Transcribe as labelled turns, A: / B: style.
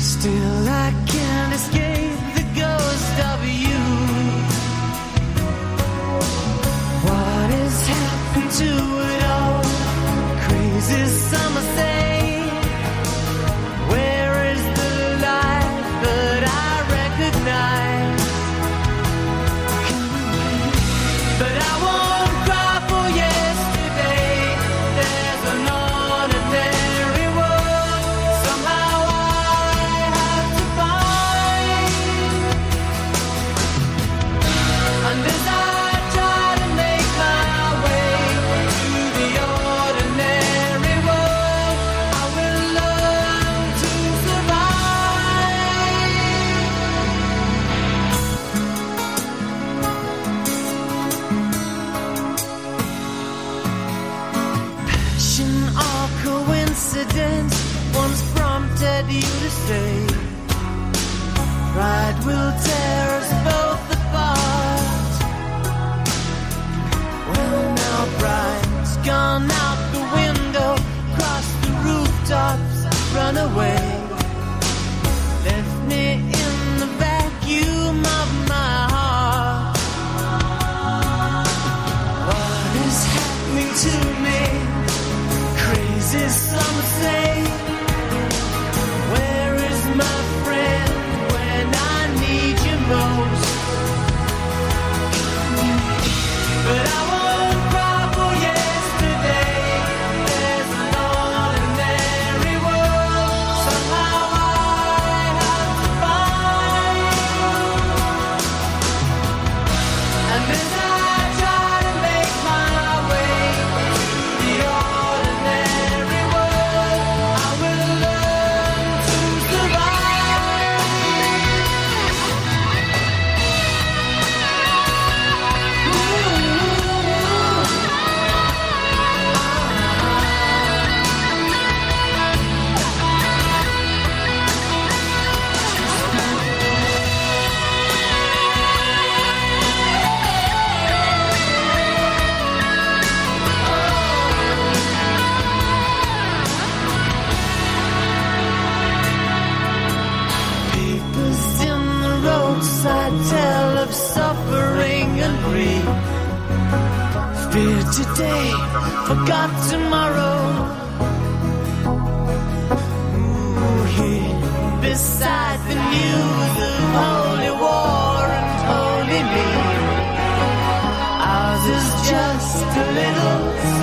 A: Still I can't escape the ghost of you. confidence once prompted you to stay. Pride will tear us both apart. Well, now pride's gone out the window, crossed the rooftops, run away. say. tell of suffering and grief. Fear today, forgot tomorrow. Ooh, here, beside the news of holy war and holy me, ours is just a little.